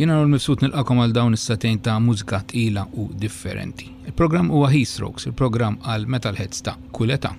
Jena l-mifsut nil-qakom għal dawn is-satejn ta' mużika tqila u differenti. Il-programm huwa Heat il-programm għal Metalheads ta' kuleta.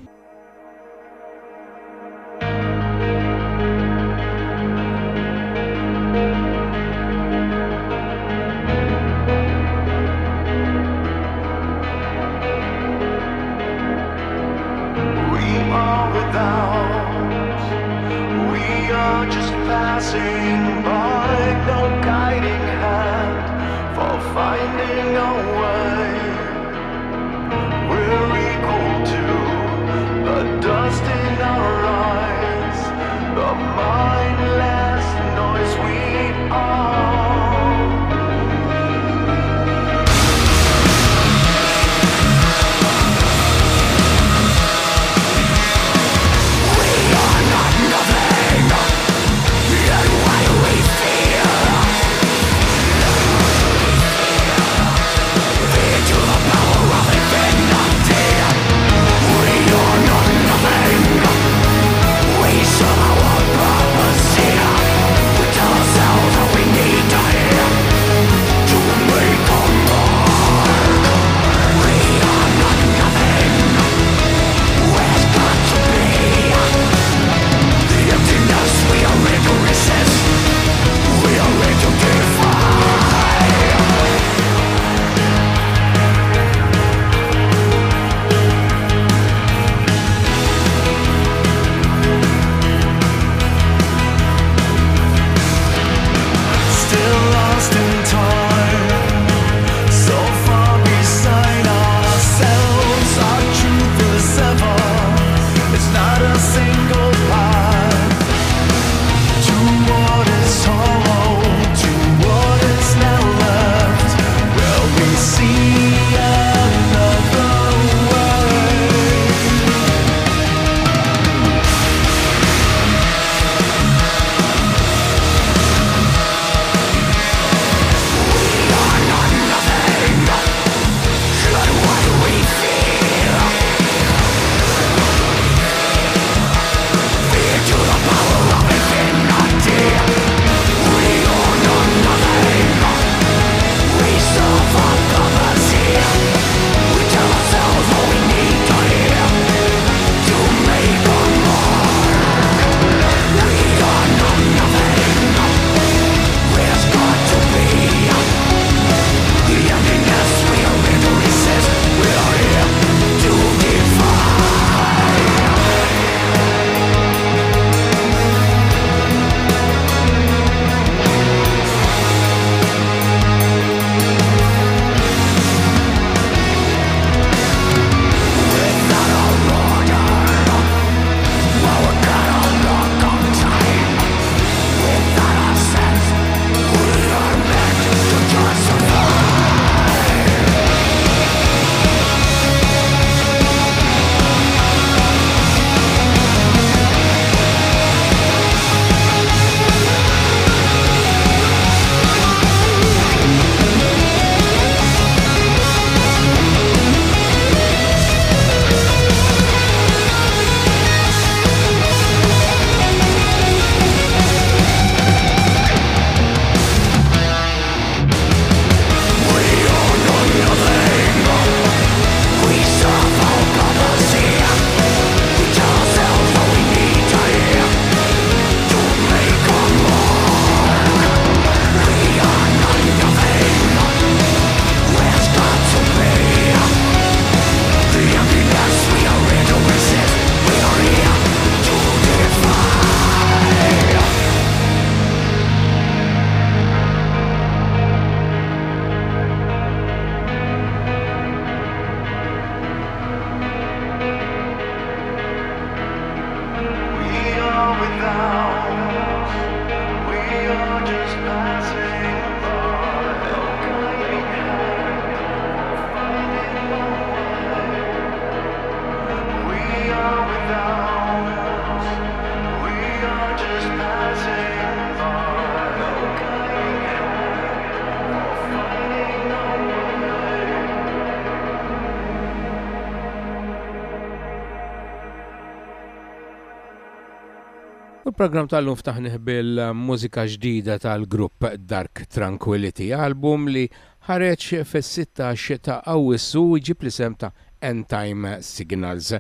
Program tal-lum ftaħniħ bil-mużika ġdida tal-grupp Dark Tranquility, album li ħareċ fis-16 ta' Awwissu ġib li sem ta' End Time Signals.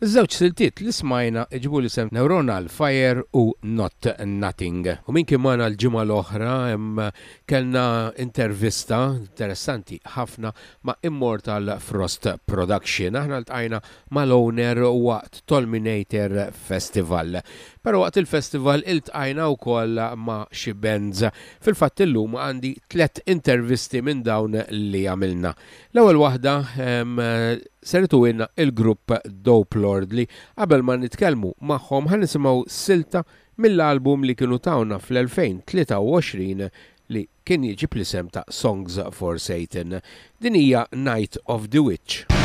Iż-żewġ siltiet li smajna iġbu li sem Neuronal Fire u Not Nothing. U minn kien l-ġimgħa l-oħra kellna intervista interessanti ħafna ma' Immortal Frost Production. Aħna ltqajna mal-owner waqt Tolminator Festival. Pero waqt il-festival iltqajna wkoll ma xi bands. Fil-fatt illum għandi tlet intervisti minn dawn li għamilna. L-ewwel waħda sertu inna il-grupp Dope Lord li qabel ma nitkellmu magħhom ħan nisimgħu silta mill-album li kienu tawna fl-2023 li kien jiġi plisem ta' Songs for Satan. Din hija Night of the Witch.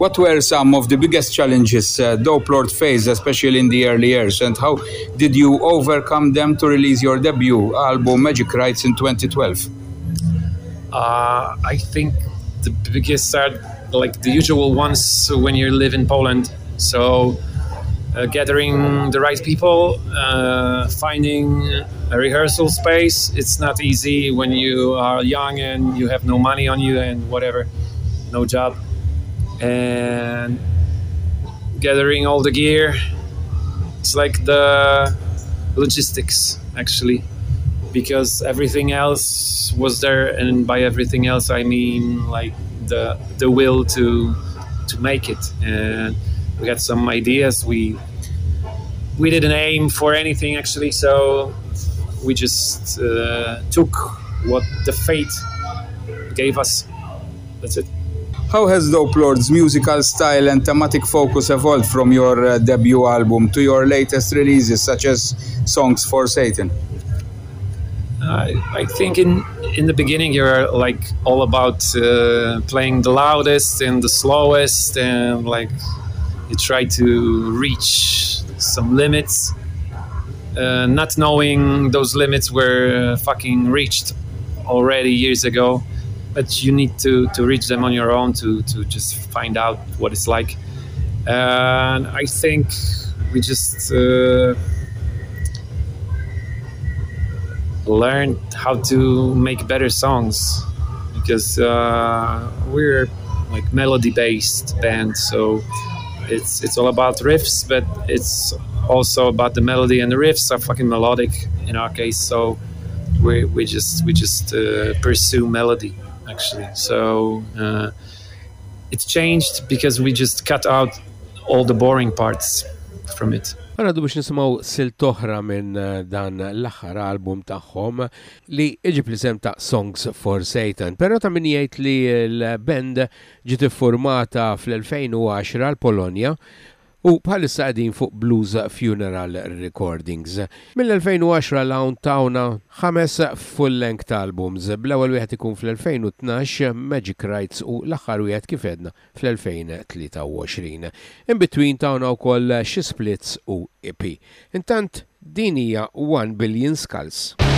What were some of the biggest challenges uh, Dopelord faced, especially in the early years, and how did you overcome them to release your debut album Magick Rites in 2012? Uh, I think the biggest are like the usual ones when you live in Poland. So, uh, gathering the right people, uh, finding a rehearsal space. It's not easy when you are young and you have no money on you and whatever, no job. And gathering all the gear. It's like the logistics, actually because everything else was there and by everything else i mean like the the will to to make it. And we got some ideas. We we didn't aim for anything actually so we just uh, took what the fate gave us. That's it how has Dopelord's musical style and thematic focus evolved from your uh, debut album to your latest releases, such as Songs for Satan? I, I think in in the beginning you're like all about uh, playing the loudest and the slowest and like you try to reach some limits uh, not knowing those limits were fucking reached already years ago but you need to to reach them on your own to to just find out what it's like. And i think we just uh, learned how to make better songs because uh, we're like melody based band so it's it's all about riffs but it's also about the melody and the riffs are fucking melodic in our case so we, we just we just uh, pursue melody actually. So uh, it's changed because we just cut out all the boring parts from it. Għanadu biex nisimaw sil toħra minn uh, dan l-axħar album taħħom li iġib li sem ta' Songs for Satan, pero ta' min jgħid li l-band ġiet formata fl-2010 għal Polonja u bħalissa għadin fuq Blues Funeral Recordings. Mill-2010 l-Hawn tawna ħames full-length albums, bl-ewwel wieħed ikun fl-2012 Magic Rights u l-aħħar wieħed kif edna fl-2023. In between tawna wkoll xi splits u EP. Intant din hija 1 Billion Skulls.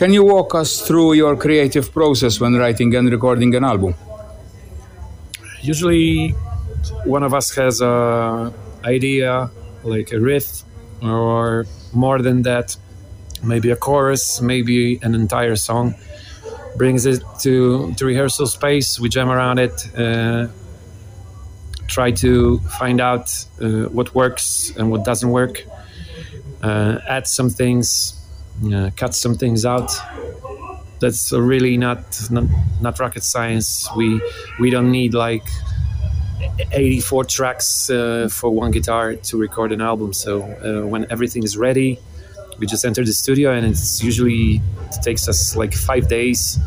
Can you walk us through your creative process when writing and recording an album? Usually, one of us has a idea, like a riff, or more than that, maybe a chorus, maybe an entire song. Brings it to the rehearsal space. We jam around it, uh, try to find out uh, what works and what doesn't work. Uh, add some things, uh, cut some things out. That's really not, not not rocket science. We we don't need like 84 tracks uh, for one guitar to record an album. So uh, when everything is ready, we just enter the studio, and it's usually it takes us like five days.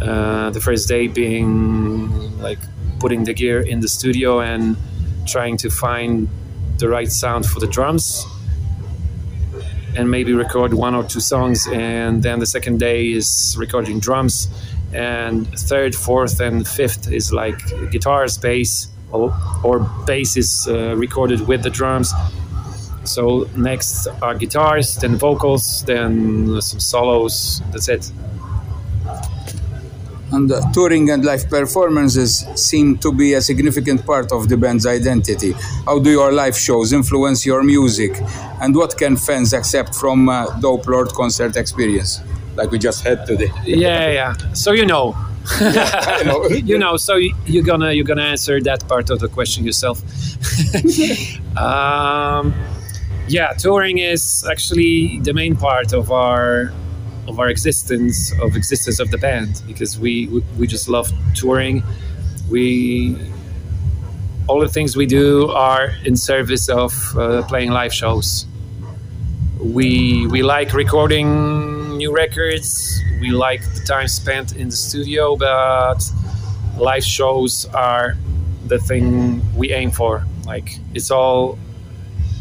Uh, the first day being like putting the gear in the studio and trying to find the right sound for the drums and maybe record one or two songs and then the second day is recording drums and third fourth and fifth is like guitars bass or, or bass is uh, recorded with the drums. So next are guitars then vocals then some solos that's it And uh, touring and live performances seem to be a significant part of the band's identity. How do your live shows influence your music? And what can fans accept from uh, Dopelord concert experience? Like we just had today. yeah yeah so you know I know. you know so you're gonna you're gonna answer that part of the question yourself um, yeah touring is actually the main part of our of our existence of existence of the band because we we, just love touring. We all the things we do are in service of uh, playing live shows. We we like recording new records. We like the time spent in the studio but live shows are the thing we aim for. Like it's all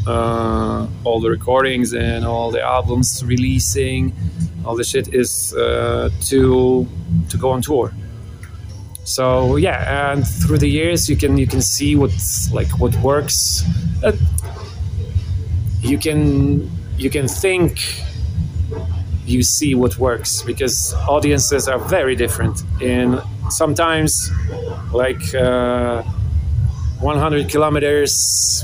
uh, all the recordings and all the albums releasing all the shit is uh, to to go on tour. So yeah and through the years you can you can see what's like what works. Uh, you can you can think you see what works because audiences are very different. And sometimes like uh, 100 kilometers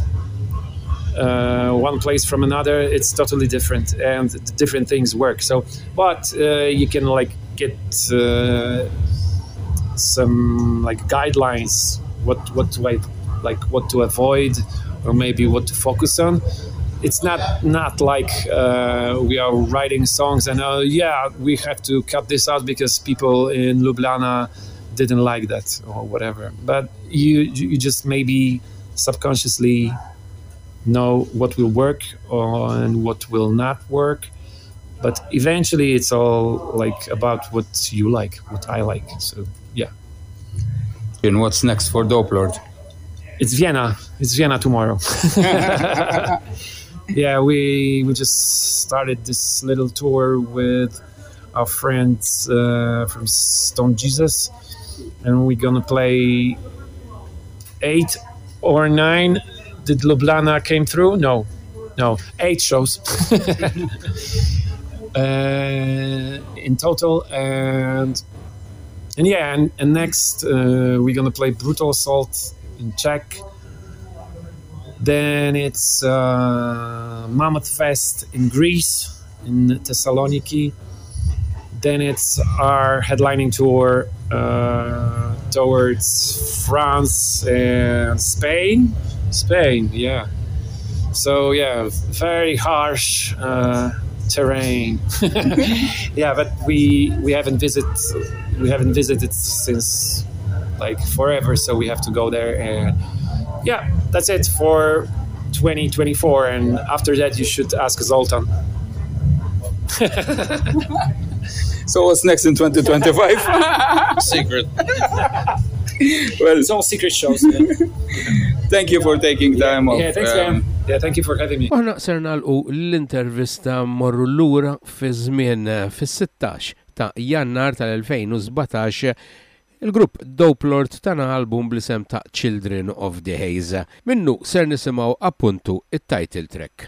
uh, one place from another it's totally different and different things work. So but uh, you can like get uh, some like guidelines what what to like what to avoid or maybe what to focus on. It's not not like uh, we are writing songs and uh, yeah we have to cut this out because people in Ljubljana didn't like that or whatever. But you you just maybe subconsciously know what will work or, and what will not work. But eventually it's all like about what you like what i like. So yeah. And what's next for Dopelord? it's vienna. It's vienna tomorrow. Yeah we we just started this little tour with our friends uh, from Stoned Jesus. And we're gonna play eight or nine did Ljubljana came through? No. No. Eight shows. Uh, in total and and yeah and, and next uh, we're gonna play brutal assault in czech. Then it's uh, mammoth fest in greece in thessaloniki. Then it's our headlining tour uh, towards france and spain spain yeah so yeah very harsh uh, terrain yeah but we we haven't visited we haven't visited since like forever so we have to go there and yeah that's it for 2024 and after that you should ask zoltan So what's next in 2025? Secret. well, it's all secret shows man. Thank you for taking time off. yeah thanks um, yeah thank you for having me Aħna ser nagħlqu l-intervista morru lura fi żmien fis-16 ta' Jannar tal-2017 il-grupp Dope Lord tana album blisem ta' Children of the Haze. Minnu ser nisimaw appuntu it-title track.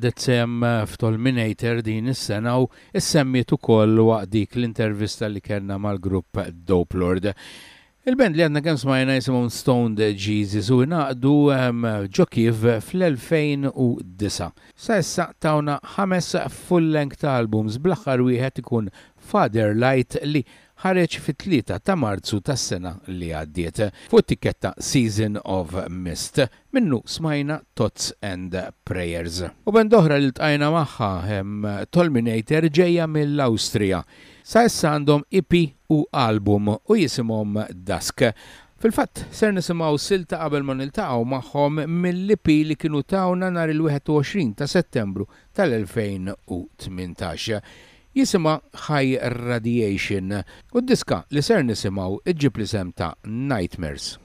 Ħadet sem eh, f'Tolminator din is-sena u issemmiet ukoll waqt dik l-intervista li kellna mal-grupp Dope Lord. Il-band li għadna kemm majna jisimum Stoned Jesus u naqdu um, ehm, ġokiv fl-2009. Sa issa tawna ħames full-length albums bl-aħħar wieħed ikun Father Light li ħareġ fit-3 ta' Marzu tas-sena li għaddiet fuq tiketta Season of Mist minnu smajna Tots and Prayers. U band oħra li tqajna magħha hemm Tolminator ġejja mill-Awstrija. Sa issa għandhom EP u album u jisimhom Dusk. Fil-fatt, ser nisimaw silta qabel ma niltaqgħu magħhom mill-IP li kienu tawna nhar il-21 ta' Settembru tal-2018 jisima High Radiation u d-diska li ser nisimaw iġib li sem ta' Nightmares.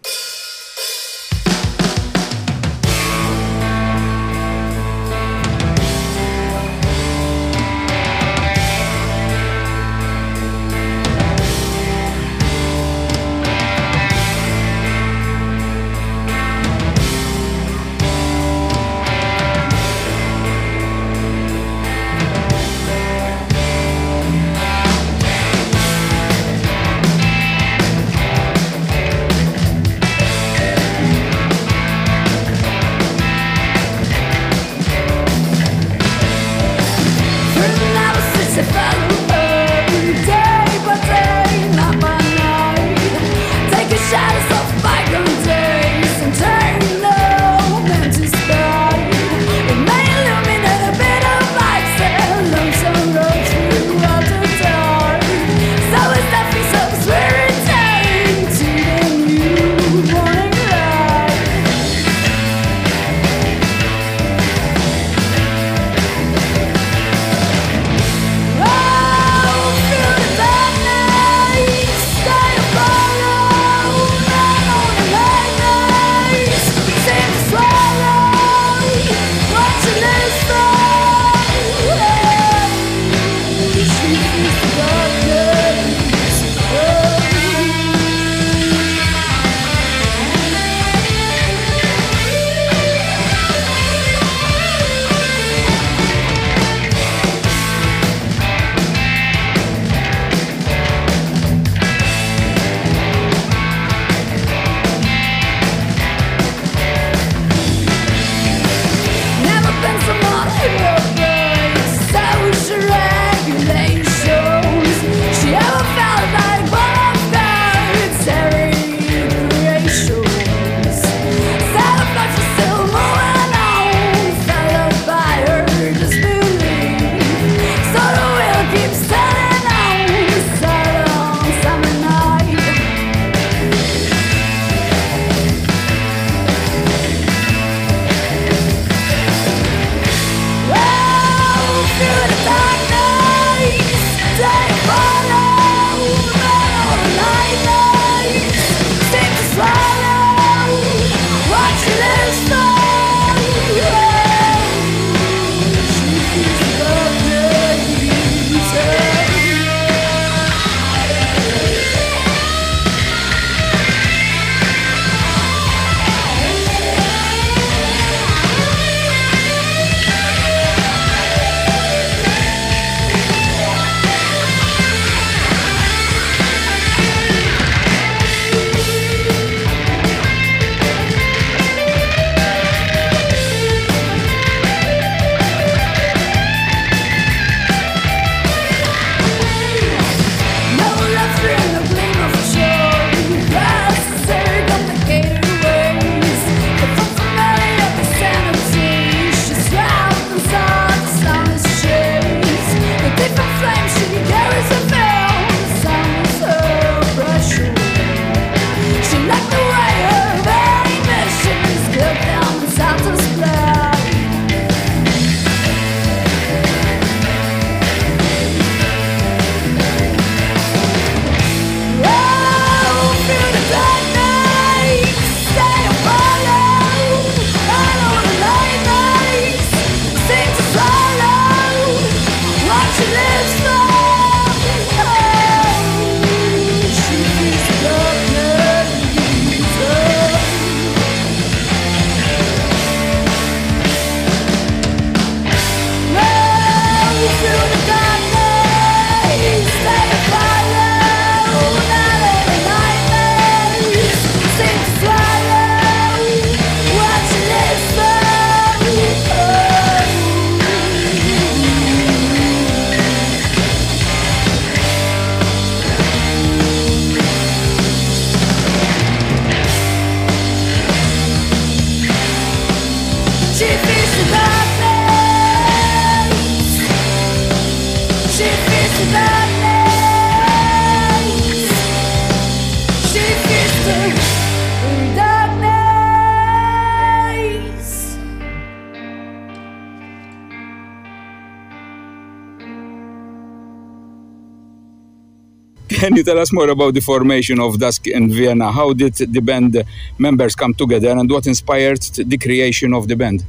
Can you tell us more about the formation of Dusk in Vienna? How did the band members come together and what inspired the creation of the band?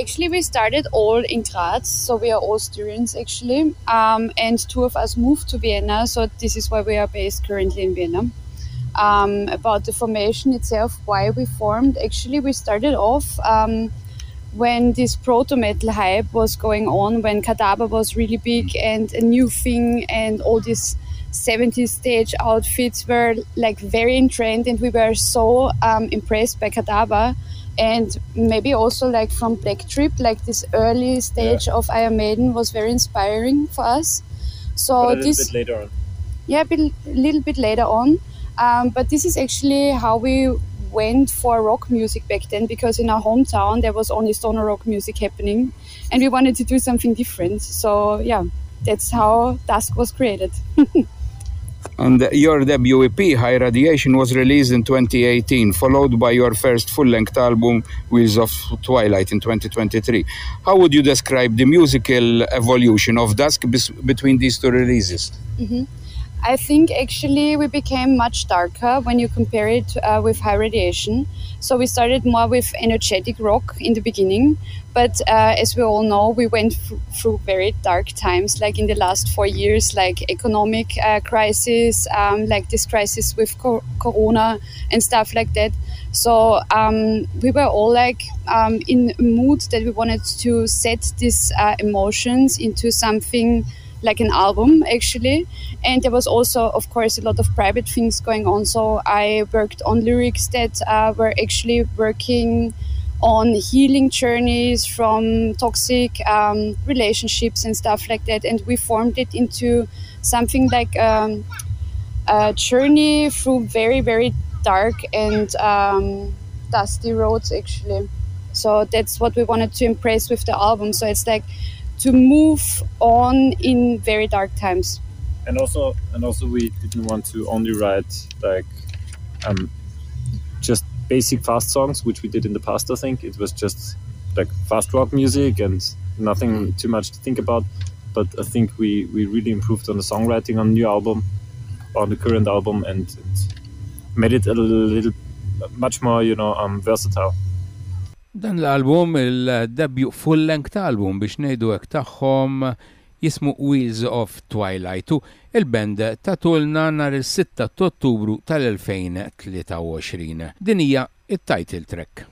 Actually, we started all in Graz, so we are all students actually, um, and two of us moved to Vienna, so this is why we are based currently in Vienna. Um, about the formation itself, why we formed, actually, we started off um, when this proto metal hype was going on, when Kadavar was really big and a new thing, and all these 70s stage outfits were like very in trend, and we were so um, impressed by Kadavar and maybe also like from Black Trip, like this early stage of Iron Maiden was very inspiring for us. So But a little this, bit later on. yeah, a bit- little bit later on. Um, but this is actually how we went for rock music back then, because in our hometown there was only stoner rock music happening, and we wanted to do something different. So yeah, that's how Dusk was created. And your debut EP, High Radiation, was released in 2018, followed by your first full length album, Wheels of Twilight, in 2023. How would you describe the musical evolution of Dusk between these two releases? hmm I think actually we became much darker when you compare it uh, with high radiation. So we started more with energetic rock in the beginning, but uh, as we all know, we went thr- through very dark times, like in the last four years, like economic uh, crisis, um, like this crisis with co- Corona and stuff like that. So um, we were all like um, in a mood that we wanted to set these uh, emotions into something like an album actually. And there was also of course a lot of private things going on. So i worked on lyrics that uh, were actually working on healing journeys from toxic um, relationships and stuff like that. And we formed it into something like um, a journey through very very dark and um, dusty roads actually. So that's what we wanted to impress with the album. So it's like to move on in very dark times. And also and also we didn't want to only write like um just basic fast songs which we did in the past i think. It was just like fast rock music and nothing too much to think about. But i think we we really improved on the songwriting on the new album on the current album and, and made it a little much more you know um versatile Dan l-album, il-debut full-length album biex nejdu hekk tagħhom jismu Wheels of Twilight u il-band tatulna nar il-6 ta' Ottubru tal-2023. Din hija it-title track.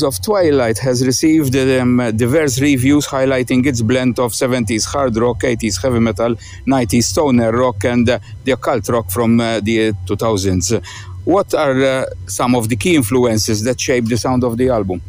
Wheels of Twilight has received um, diverse reviews highlighting its blend of 70s hard rock, 80s heavy metal, 90s stoner rock, and uh, the occult rock from uh, the 2000s. What are uh, some of the key influences that shaped the sound of the album?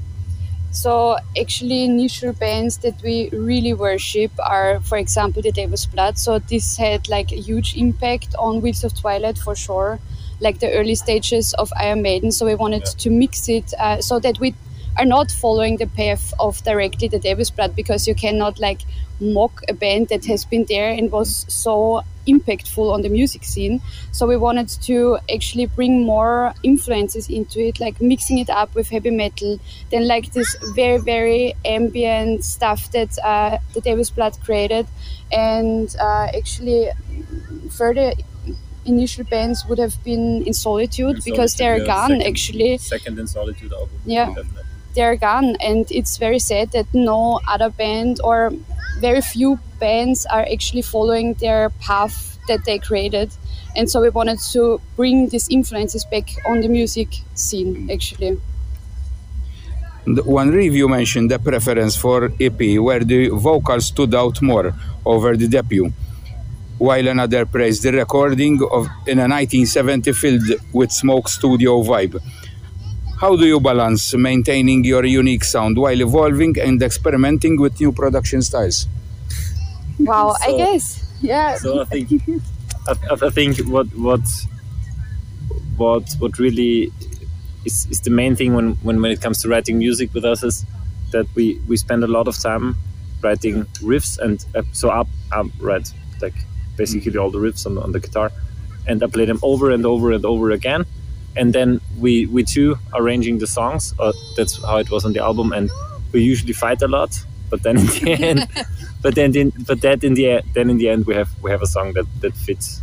So actually, initial bands that we really worship are, for example, the Devil's Blood. So this had like a huge impact on Wheels of Twilight for sure, like the early stages of Iron Maiden. So we wanted to mix it uh, so that we are not following the path of directly the Devil's Blood because you cannot like mock a band that has been there and was so impactful on the music scene. So we wanted to actually bring more influences into it, like mixing it up with heavy metal, then like this very very ambient stuff that uh, the Devil's Blood created, and uh, actually further initial bands would have been in Solitude because they're gone actually. Second in Solitude album. Yeah. definitely. They're gone and it's very sad that no other band or very few bands are actually following their path that they created and so we wanted to bring these influences back on the music scene actually One review mentioned the preference for EP, where the vocals stood out more over the debut, while another praised the recording of in a 1970 filled with smoke studio vibe. How do you balance maintaining your unique sound while evolving and experimenting with new production styles? wow i guess yeah So I think I, I- I think what what what what really is, is the main thing when, when when it comes to writing music with us is that we we spend a lot of time writing riffs and uh, so up I write like basically all the riffs on, on the guitar and I play them over and over and over again and then we we two arranging the songs uh, that's how it was on the album and we usually fight a lot but then in the end but then in, but that in the then in the end we have we have a song that that fits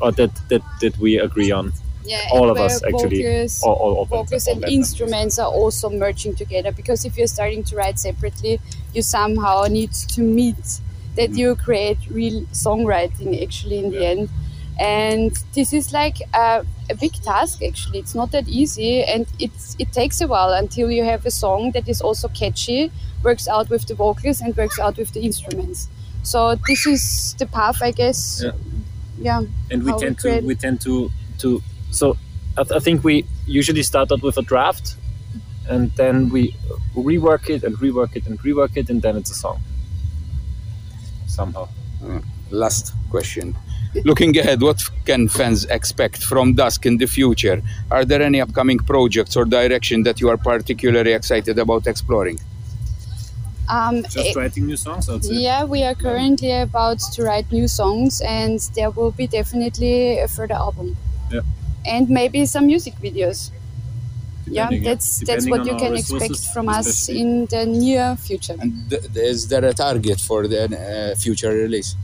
or that that that we agree on. Yeah all of us actually. vocals, all, all, all vocals and instruments are also merging together because if you're starting to write separately you somehow need to meet that you create real songwriting actually in the end and this is like a, a big task actually. It's not that easy and it's it takes a while until you have a song that is also catchy works out with the vocals and works out with the instruments. So this is the path i guess. Yeah. yeah. And we how tend to we tend to to so I, th- I think we usually start out with a draft and then we rework it and rework it and rework it and then it's a song. Somehow. Mm. Last question. Looking ahead, what can fans expect from Dusk in the future? Are there any upcoming projects or direction that you are particularly excited about exploring? um, just writing new songs I would say. Yeah, we are currently about to write new songs, and there will be definitely a further album. Yeah. And maybe some music videos. yeah, Depending, yeah. that's that's what you can expect from us in the near future. And th- is there a target for the uh, future release?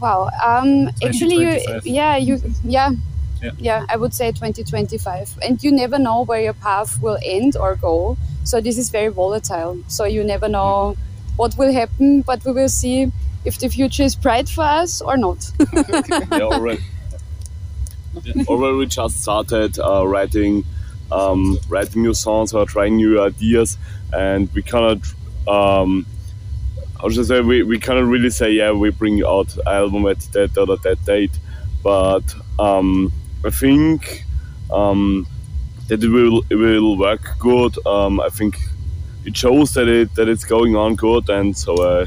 Wow. Um, actually, you yeah you yeah. Yeah. Yeah, I would say 2025. And you never know where your path will end or go. So this is very volatile. So you never know what will happen, but we will see if the future is bright for us or not. yeah, already, already we just started uh, writing um, writing new songs or trying new ideas and we cannot um, how should I say we, we cannot really say yeah we bring out album at that or that date but um, I think um, that it will it will work good um, I think it shows that it that it's going on good and so uh,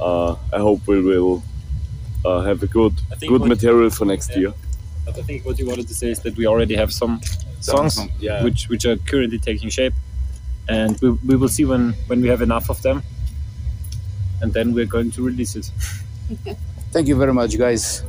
uh, I hope we will uh, have a good good material for next Yeah. year. But I think what you wanted to say is that we already have some Some songs yeah. which which are currently taking shape, and we, we will see when when we have enough of them, and then we're going to release it. Thank you very much, guys.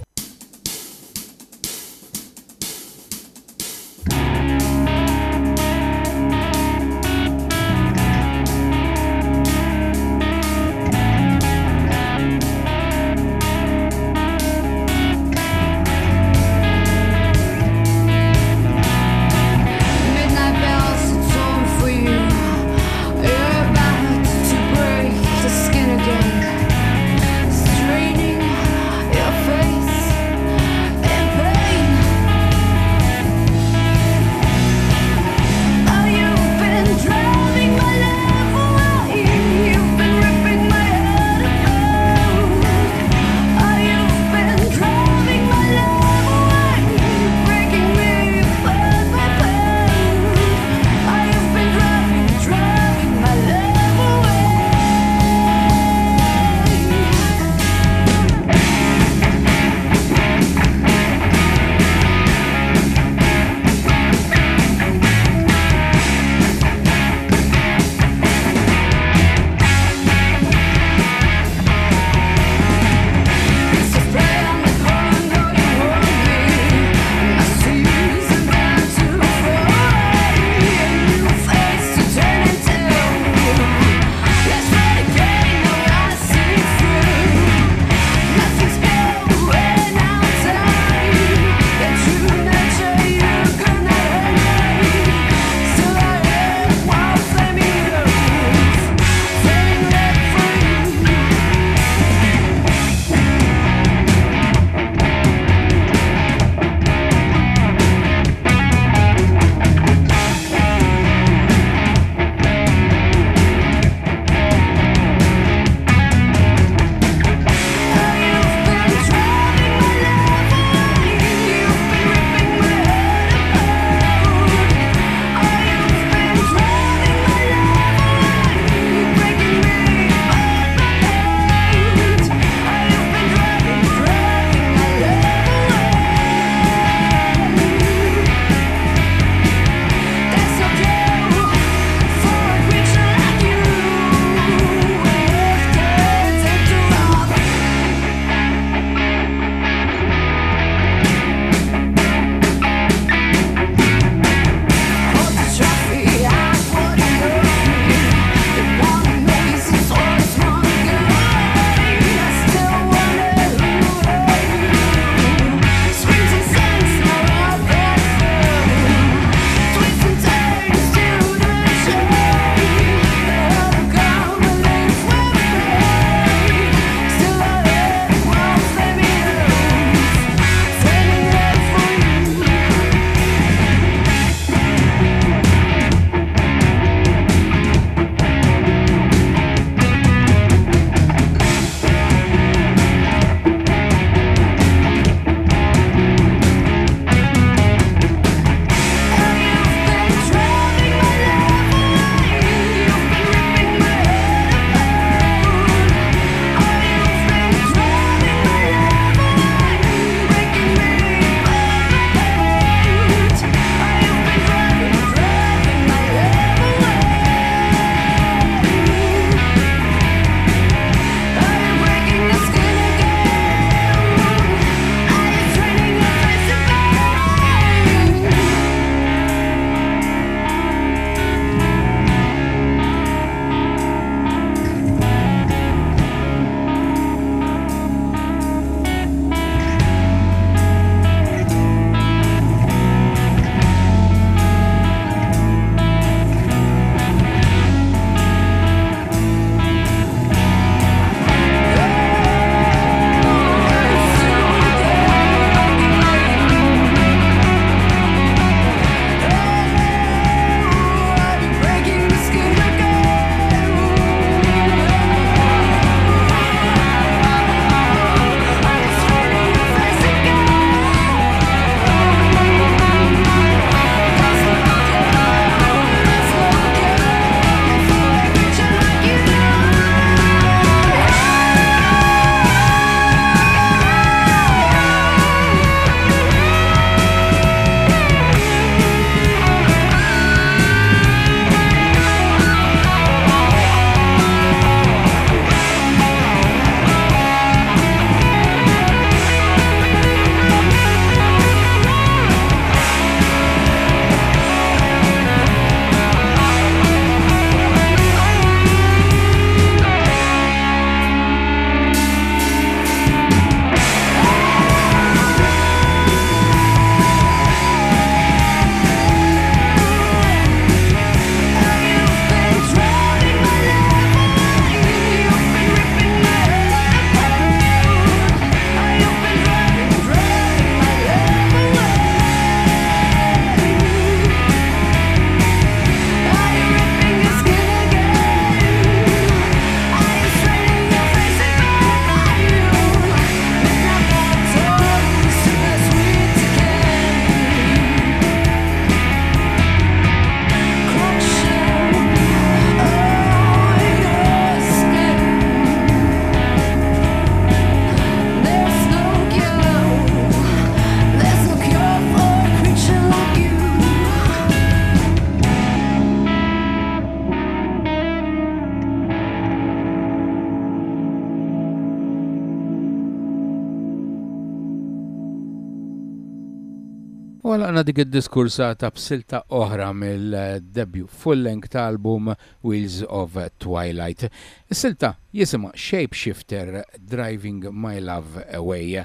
Għalaqna dik id-diskursata b'silta oħra mill-debut full-length album Wheels of Twilight. Is-silta jisima Shapeshifter Driving My Love Away.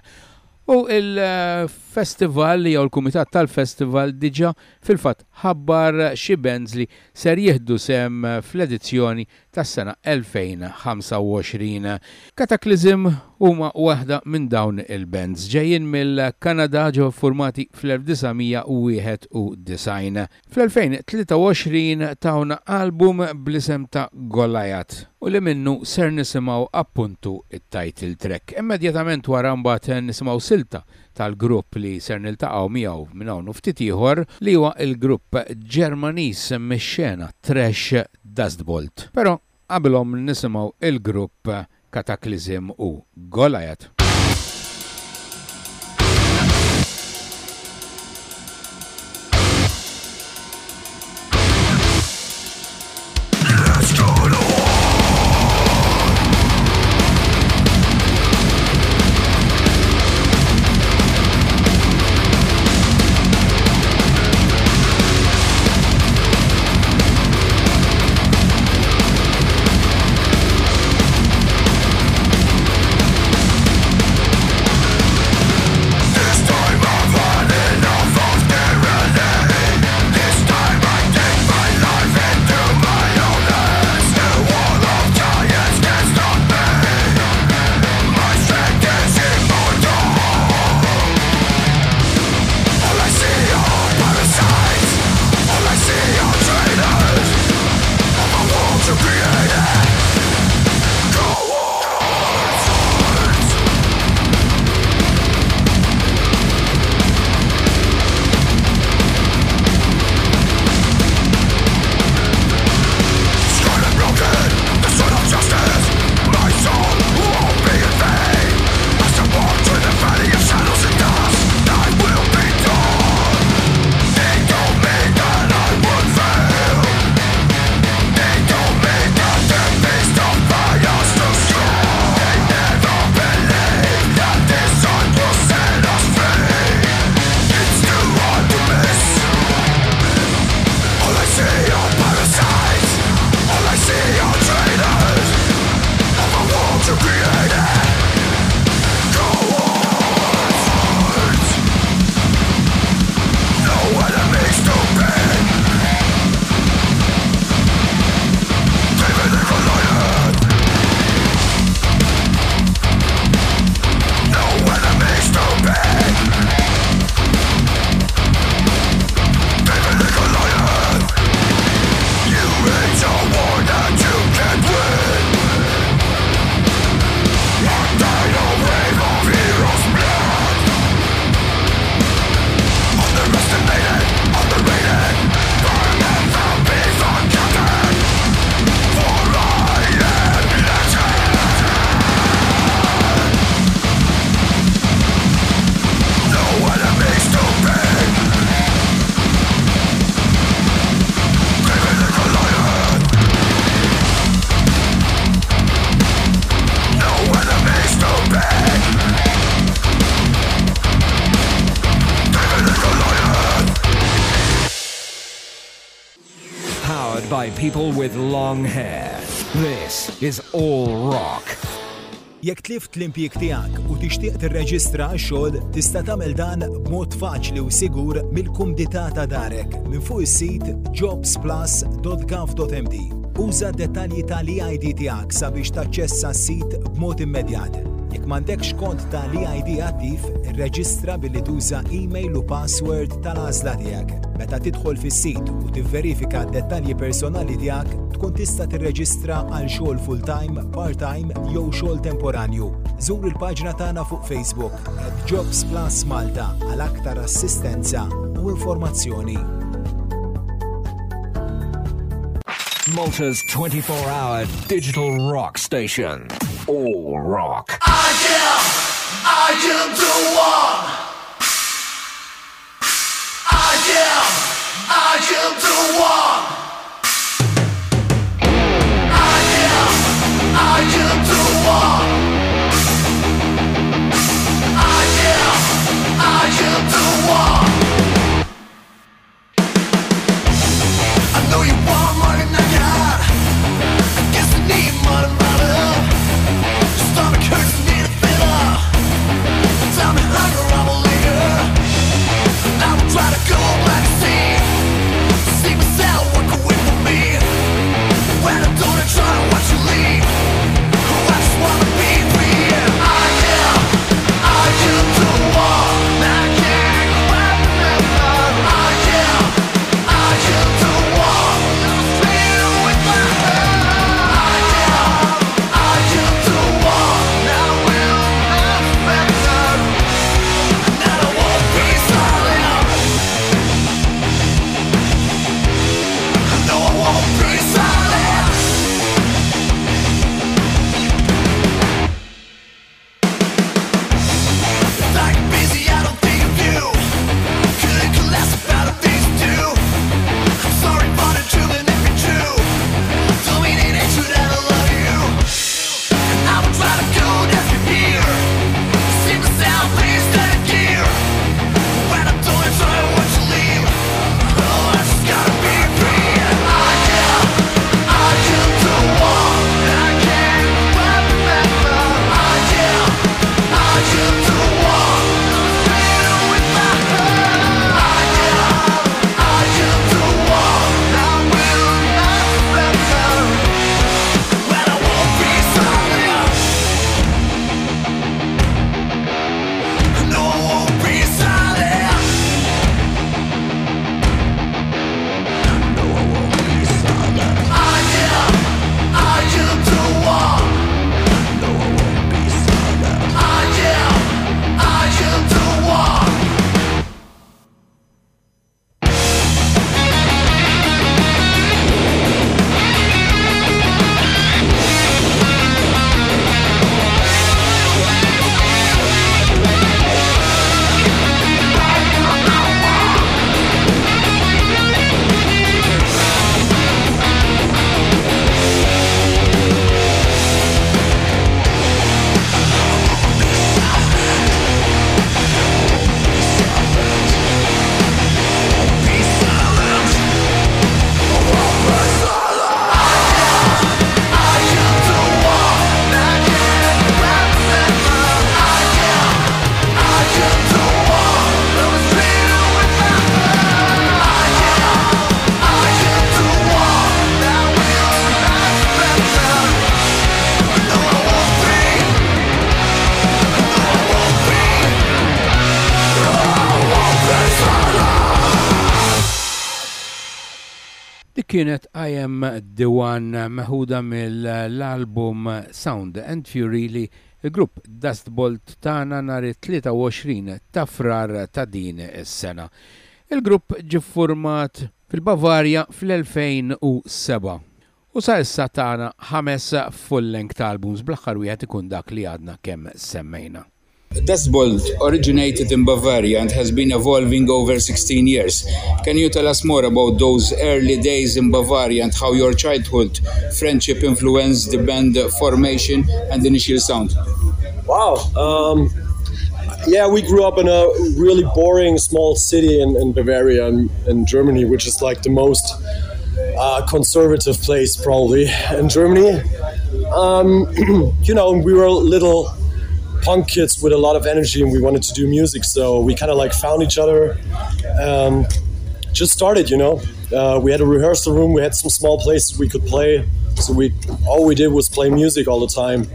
U il-festival jew l-kumitat tal-festival diġa fil-fat ħabbar xi bands li ser jieħdu sem fl-edizzjoni tas-sena 2025. Cataclysm huma waħda minn dawn il-bands ġejjin mill-Kanada ġew formati fl-1991. Fl-2023 tawna album blisem ta' Goliath u li minnu ser nisimaw appuntu it-title track. Immedjatament wara mbagħad nisimgħu silta tal-grupp li ser niltaqgħu miegħu minn hawn ftit ieħor li huwa il-grupp Ġermaniż mix-xena Trash Dustbolt. Però qabilhom nisimgħu il-grupp Cataclysm u Goliath. By people with long hair. This is All Rock. Jekk tlift l-impjik tiegħek u tixtieq tirreġistra x-xogħol, tista' tagħmel dan b'mod faċli u sigur mill-kumdità ta' darek minn fuq is-sit jobsplus.gov.md. Uża dettalji tal-EID tiegħek sabiex taċċessa s-sit b'mod immedjat. Jekk m'għandekx kont ta' L-ID attiv, irreġistra billi tuża email u password tal-għażla tiegħek. Meta tidħol fis-sit u tivverifika d-dettalji personali tiegħek, tkun tista' tirreġistra għal xogħol full-time, part-time jew xogħol temporanju. Żur il-paġna tagħna fuq Facebook at Jobs Plus Malta għal aktar assistenza u informazzjoni. Malta's 24-hour digital rock station. All Rock. I am, I am the one. I am, I am the one. Kienet I Am The One meħuda mill-album Sound and Fury li il-grupp Dustbolt tana nhar 23 ta' frar ta' din is-sena. Il-grupp ġiffurmat fil-Bavarja fl-2007. U sa' issa tana ħames full-length albums bl-aħħar wieħed ikun dak li għadna kemm semmejna. Dustbolt originated in Bavaria and has been evolving over 16 years. Can you tell us more about those early days in Bavaria and how your childhood friendship influenced the band formation and initial sound? Wow. Um, yeah, we grew up in a really boring small city in, in Bavaria in, in Germany, which is like the most uh, conservative place probably in Germany. Um, you know, we were little punk kids with a lot of energy and we wanted to do music. So we kind of like found each other. Um, just started, you know. Uh, we had a rehearsal room. We had some small places we could play. So we all we did was play music all the time.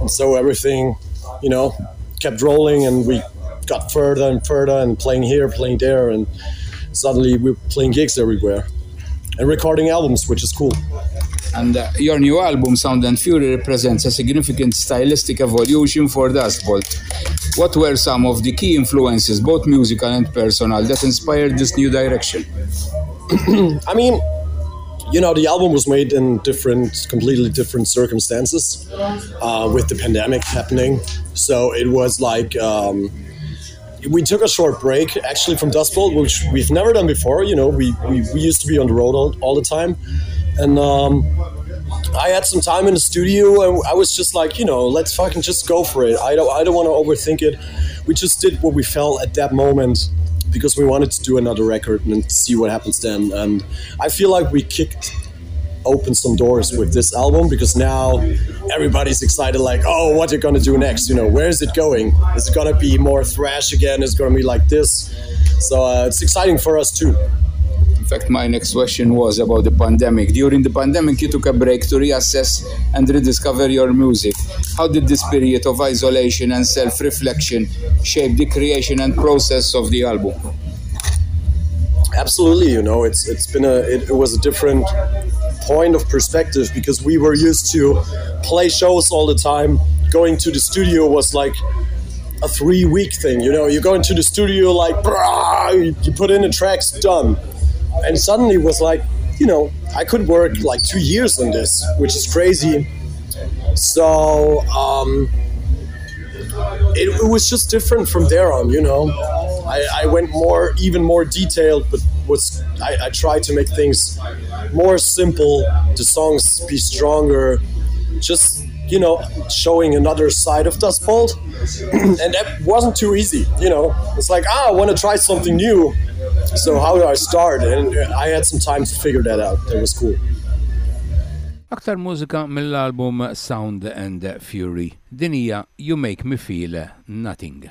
And so everything, you know, kept rolling and we got further and further and playing here, playing there, and suddenly we're playing gigs everywhere and recording albums, which is cool. And uh, your new album, Sound and Fury, represents a significant stylistic evolution for Dustbolt. What were some of the key influences, both musical and personal, that inspired this new direction? I mean, you know, the album was made in different, completely different circumstances uh, with the pandemic happening. So it was like um, we took a short break actually from Dustbolt, which we've never done before. You know, we, we, we used to be on the road all, all the time. And um, I had some time in the studio, and I was just like, you know, let's fucking just go for it. I don't, I don't want to overthink it. We just did what we felt at that moment because we wanted to do another record and see what happens then. And I feel like we kicked open some doors with this album because now everybody's excited like oh what are you gonna do next you know where is it going is it gonna be more thrash again is it gonna be like this so uh, it's exciting for us too In fact, my next question was about the pandemic. During the pandemic, you took a break to reassess and rediscover your music. How did this period of isolation and self reflection shape the creation and process of the album? absolutely you know it's it's been a it, it was a different point of perspective because we were used to play shows all the time going to the studio was like a three week thing you know you go into the studio like you put in the tracks done and suddenly was like you know i could work like two years on this which is crazy. So um it, it was just different from there on you know. I, I went more even more detailed but was I, I tried to make things more simple the songs be stronger just you know showing another side of Dust and that wasn't too easy you know. It's like ah I want to try something new so how do I start and I had some time to figure that out that was cool Aktar mużika mill-album Sound and Fury. Dinija You Make Me Feel Nothing.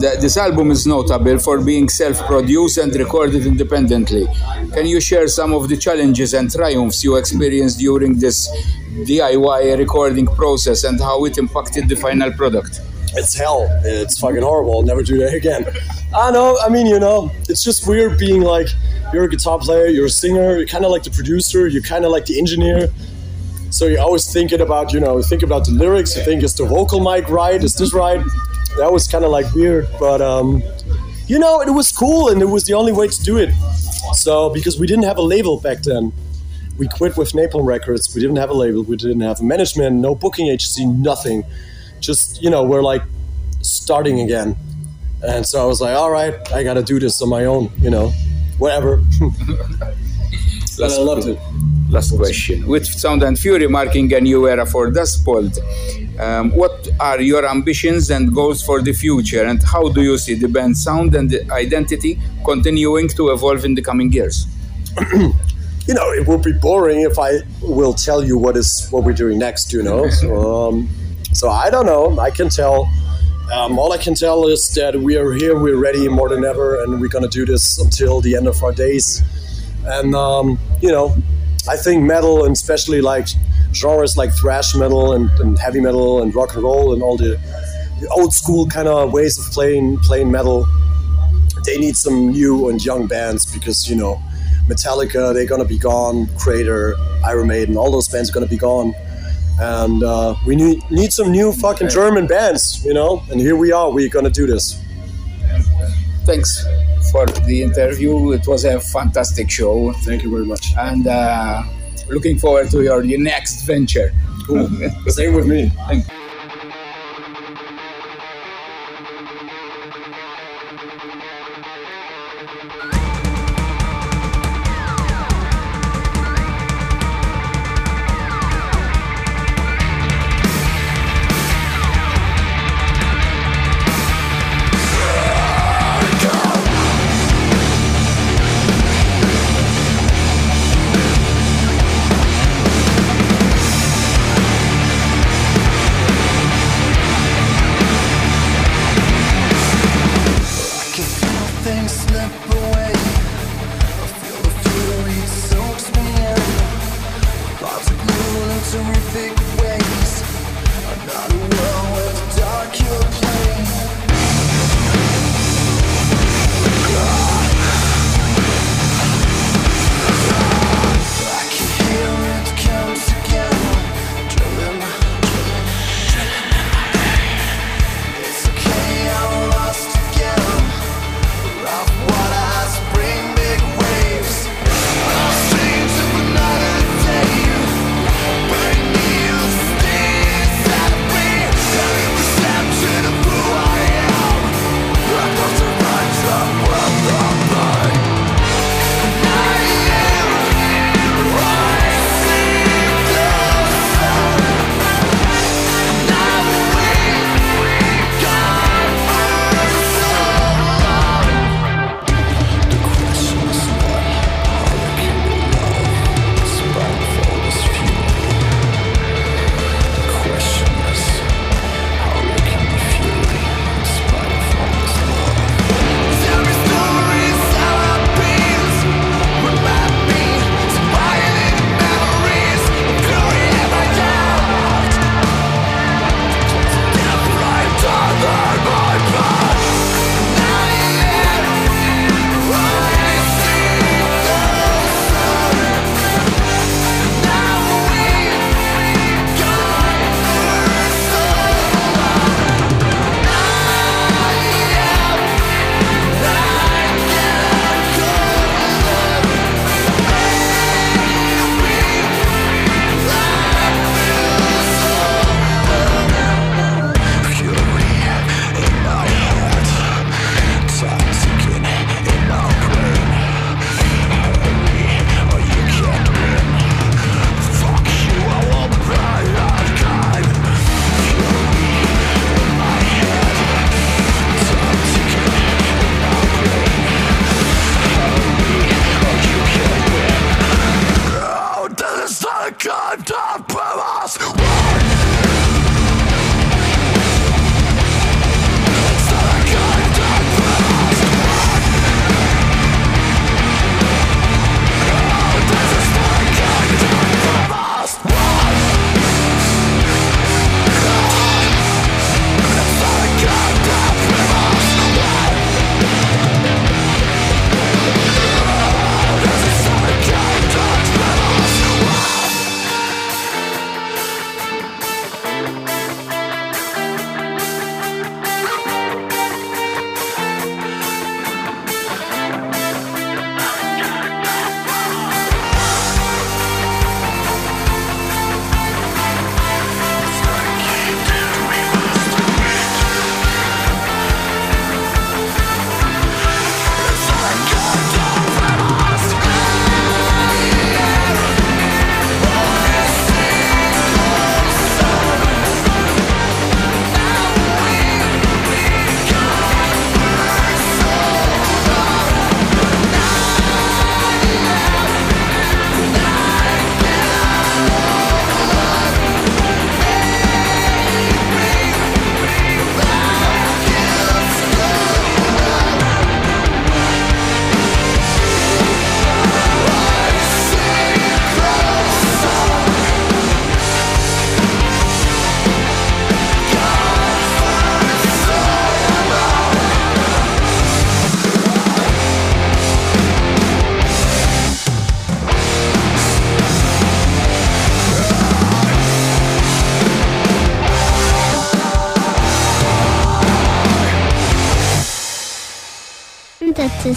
And uh, this album is notable for being self-produced and recorded independently. Can you share some of the challenges and triumphs you experienced during this DIY recording process and how it impacted the final product? it's hell. It's fucking horrible. I'll never do that again. I know. I mean, you know, it's just weird being like you're a guitar player, you're a singer, you're kind of like the producer, you're kind of like the engineer. So you're always thinking about, you know, think about the lyrics. You think is the vocal mic right? Is this right? That was kind of like weird, but um, you know, it was cool, and it was the only way to do it. So because we didn't have a label back then, we quit with Napalm Records. We didn't have a label. We didn't have a management, no booking agency, nothing just you know we're like starting again and so i was like all right i gotta do this on my own you know whatever but i loved it Last question. With Sound and Fury marking a new era for Dustbolt, um, what are your ambitions and goals for the future, and how do you see the band's sound and the identity continuing to evolve in the coming years? you know it would be boring if i will tell you what is what we're doing next you know um, so I don't know. I can tell. Um, all I can tell is that we are here, we're ready more than ever, and we're gonna do this until the end of our days. And um, you know, I think metal, and especially like genres like thrash metal and, and heavy metal and rock and roll and all the, the old school kind of ways of playing playing metal, they need some new and young bands because you know, Metallica they're gonna be gone, Kreator, Iron Maiden, all those bands are gonna be gone and uh, we need need some new fucking German bands, you know. And here we are. We're gonna do this. Thanks for the interview. It was a fantastic show. Thank you very much. And uh, looking forward to your, your next venture. Cool. Same with me. Thank you.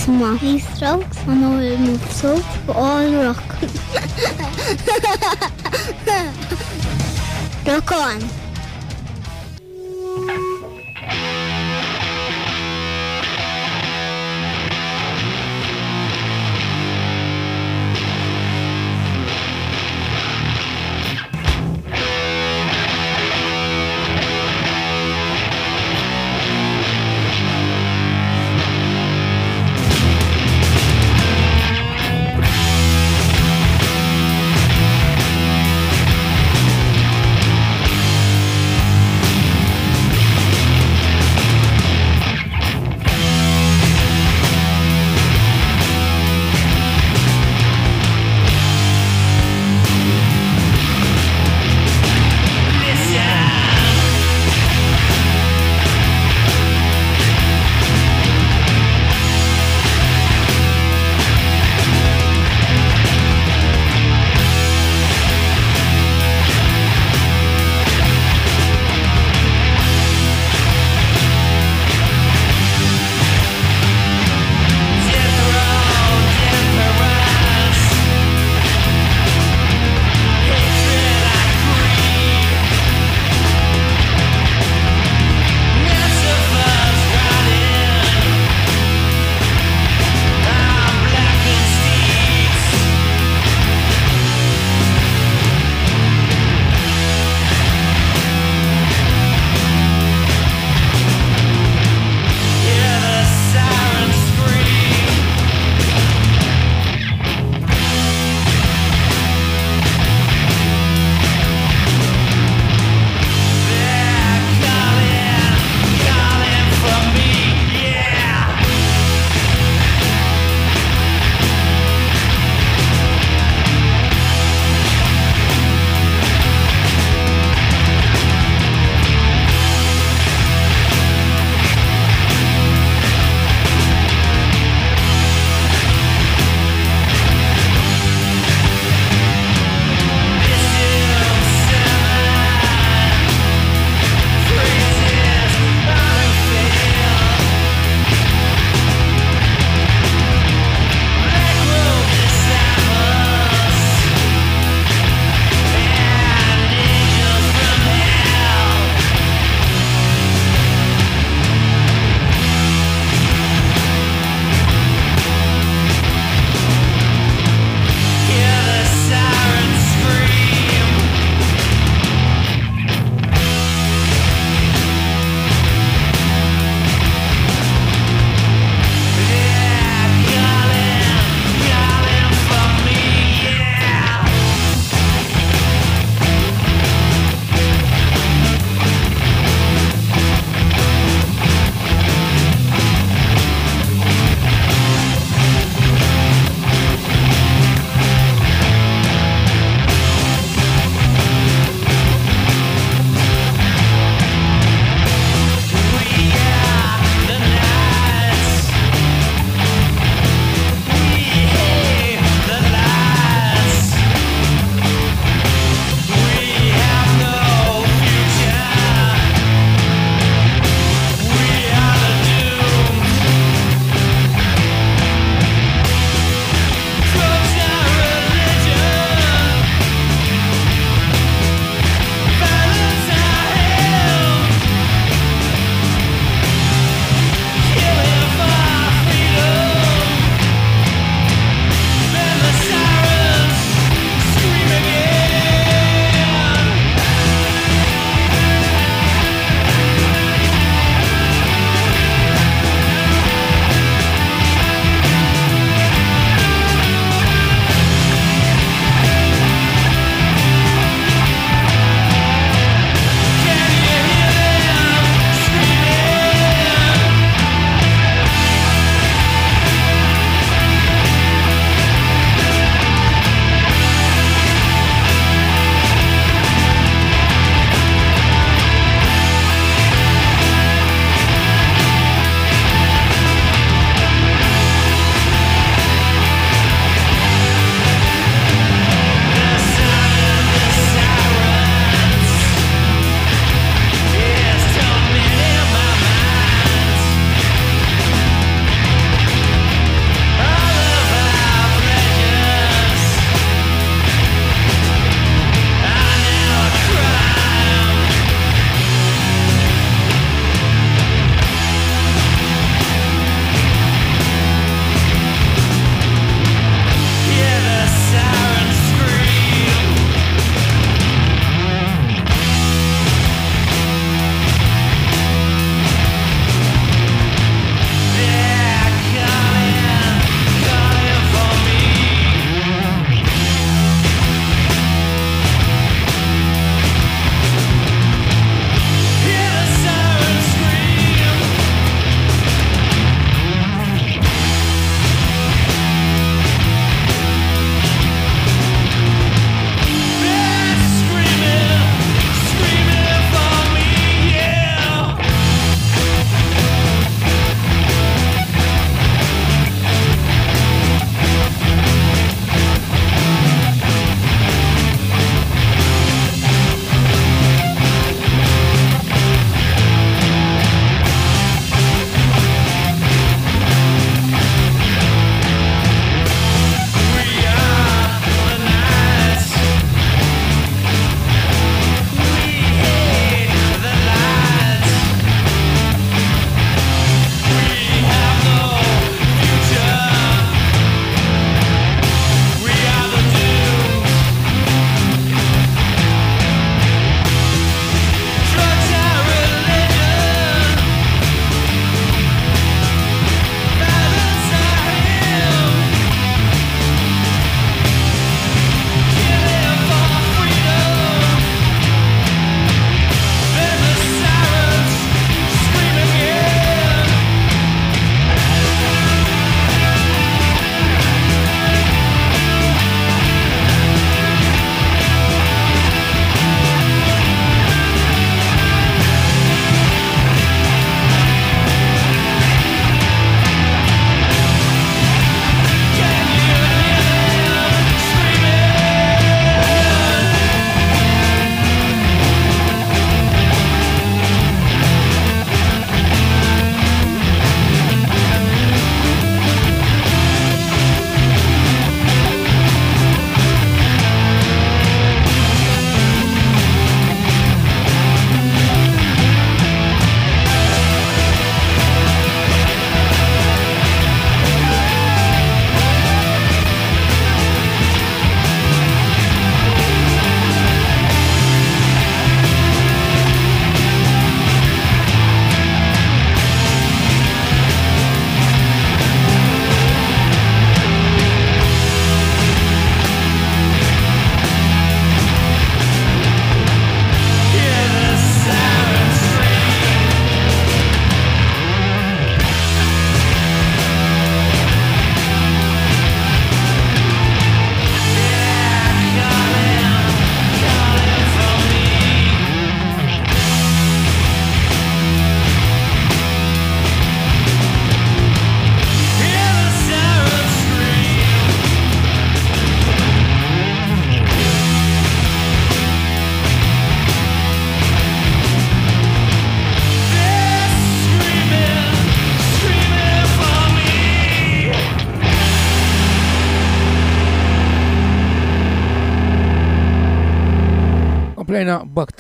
Qed tisma'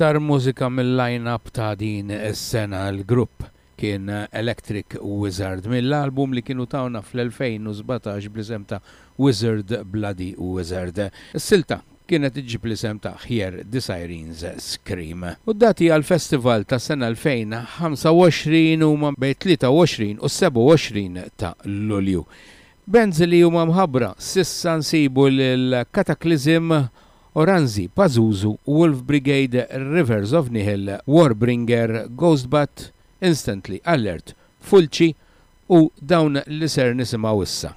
Komplejna mużika mill-line-up ta' din is-sena l-grupp kien Electric Wizard mill-album li kienu tawna fl-2017 blisem ta' Wizard Bloody Wizard. Is-silta kienet iġib l-isem ta' Here the Sirens Scream. U dati għal-festival ta' sena 2025 huma bej 23 u 27 ta' Lulju. Benz li huma mħabbra sissa nsibu l-Cataclysm Oranzi, Pazuzu, Wolf Brigade, Rivers of Nihil, Warbringer, Ghostbat, Instantly Alert, Fulci u dawn li ser nisimaw issa.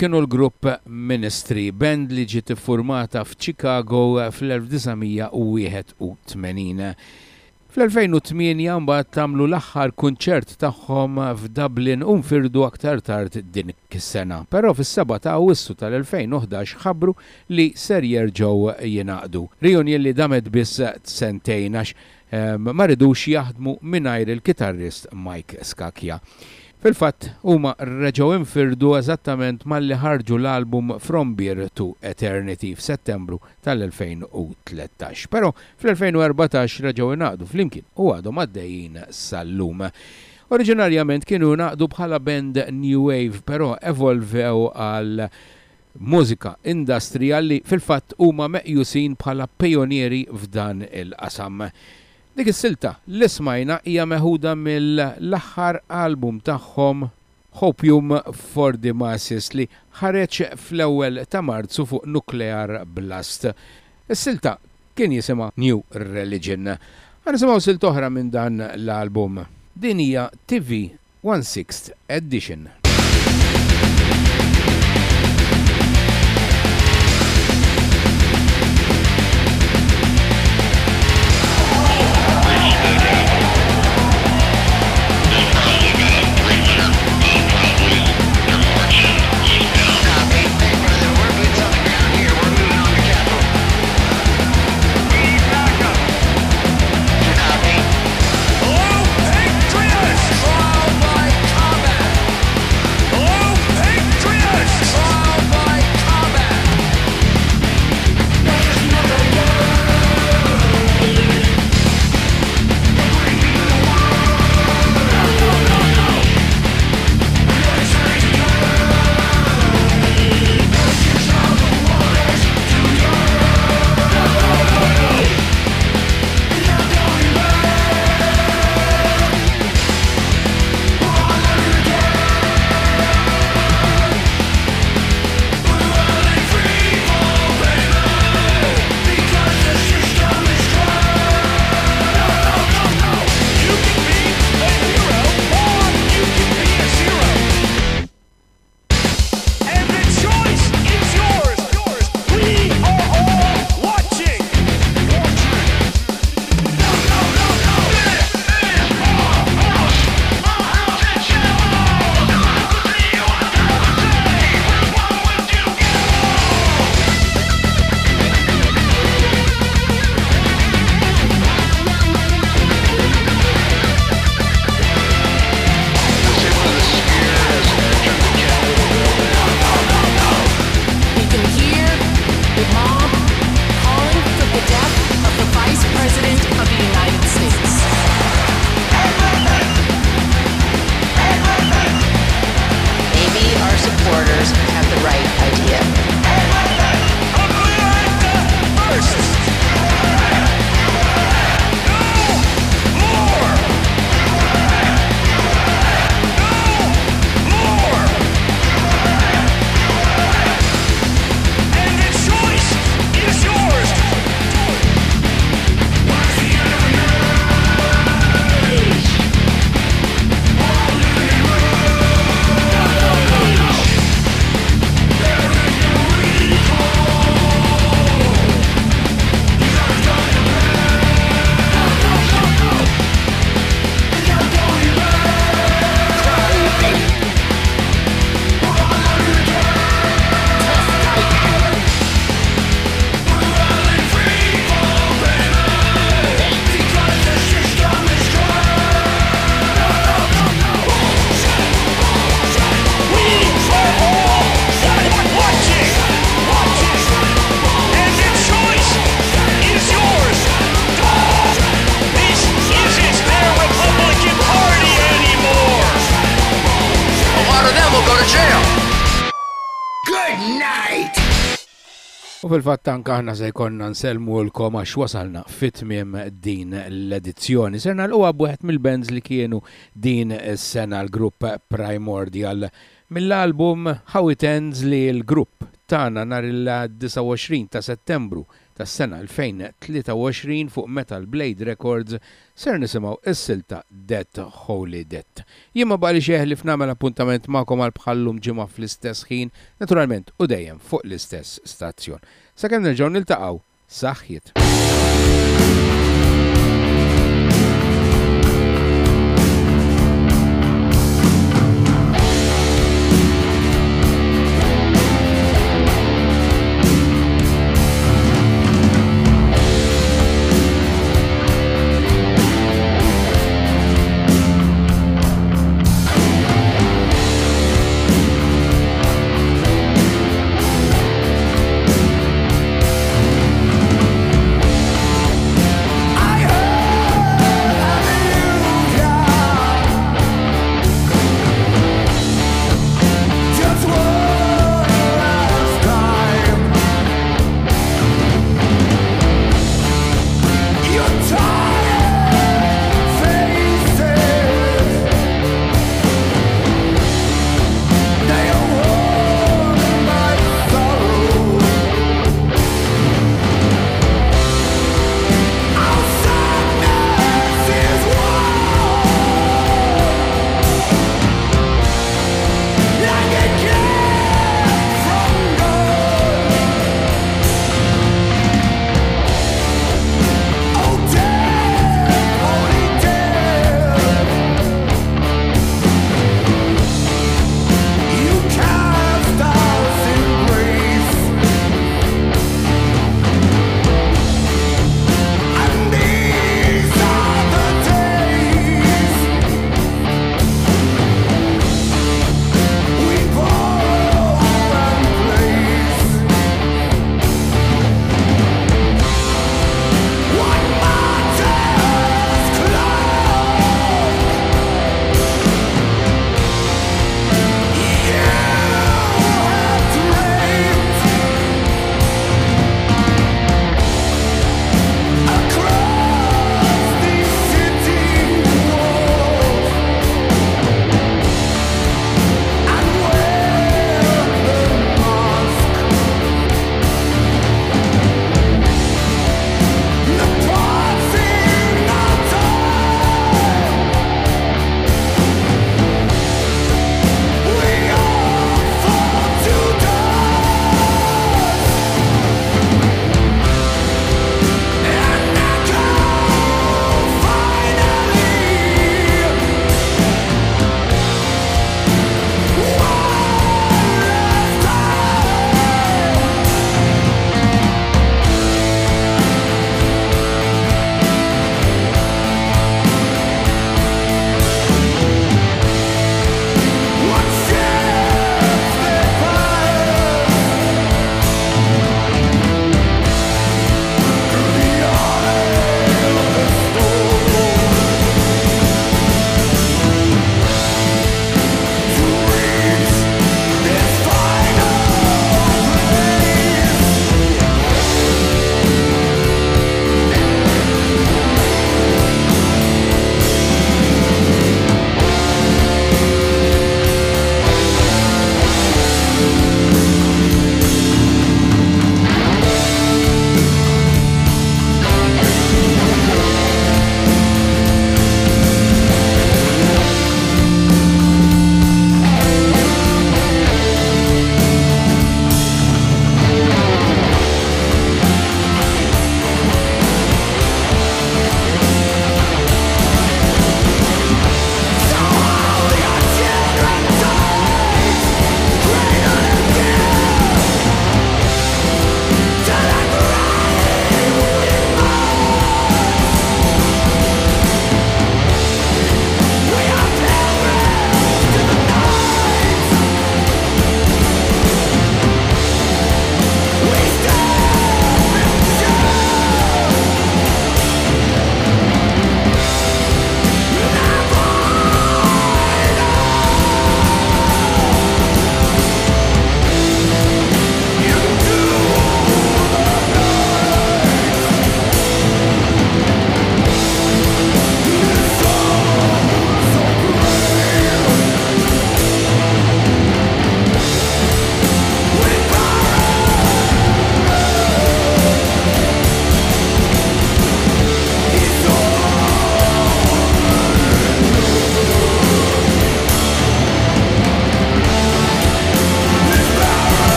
Kienu l-grupp Ministry, band li ġiet formata f'Chicago fl-1981. Fl-2008 mbagħad tagħmlu l-aħħar kunċert tagħhom f'Dublin u nfirdu aktar tard din is-sena. Però fis-7 ta' Awwissu tal-2011 ħabbru li ser jerġgħu jingħaqdu. Reunion li damet biss sentejn għax ehm, ma ridux jaħdmu mingħajr il-kitarrist Mike Skakja. Fil-fatt, huma reġgħu infirdu eżattament malli ħarġu l-album From Beer to Eternity f'Settembru tal-2013. Però fl-2014 reġgħu inaqdu flimkien u għadhom għaddejjin sal-lum. Oriġinarjament kienu naqdu bħala band New Wave, però evolvew għal mużika industrijali fil-fatt huma meqjusin bħala pionieri f'dan il-qasam. Dik is-silta li smajna hija meħuda mill-aħħar album tagħhom Hopium for the Masses li ħareġ fl-ewwel ta' Marzu fuq Nuclear Blast. Is-silta kien jisimha New Religion. Ħanisimgħu silt oħra minn dan l-album. Din hija TV 16 Edition. Fil-fatt anka aħna se jkollna nselmu lkom għax wasalna fit-tmiem din l-edizzjoni. Serna l-qwa b'wieħed mill-bands li kienu din is-sena l-grupp Primordial mill-album How It Ends li l-grupp tagħna nar il-29 ta' Settembru tas-sena 2023 fuq Metal Blade Records ser nisimgħu is-silta Death Holy Dead. Jien ma bali xeħ li f'namel appuntament magħkom għal bħallum ġimgħa fl-istess ħin, naturalment u dejjem fuq l-istess stazzjon. Sakemm nerġgħu niltaqgħu saħħiet.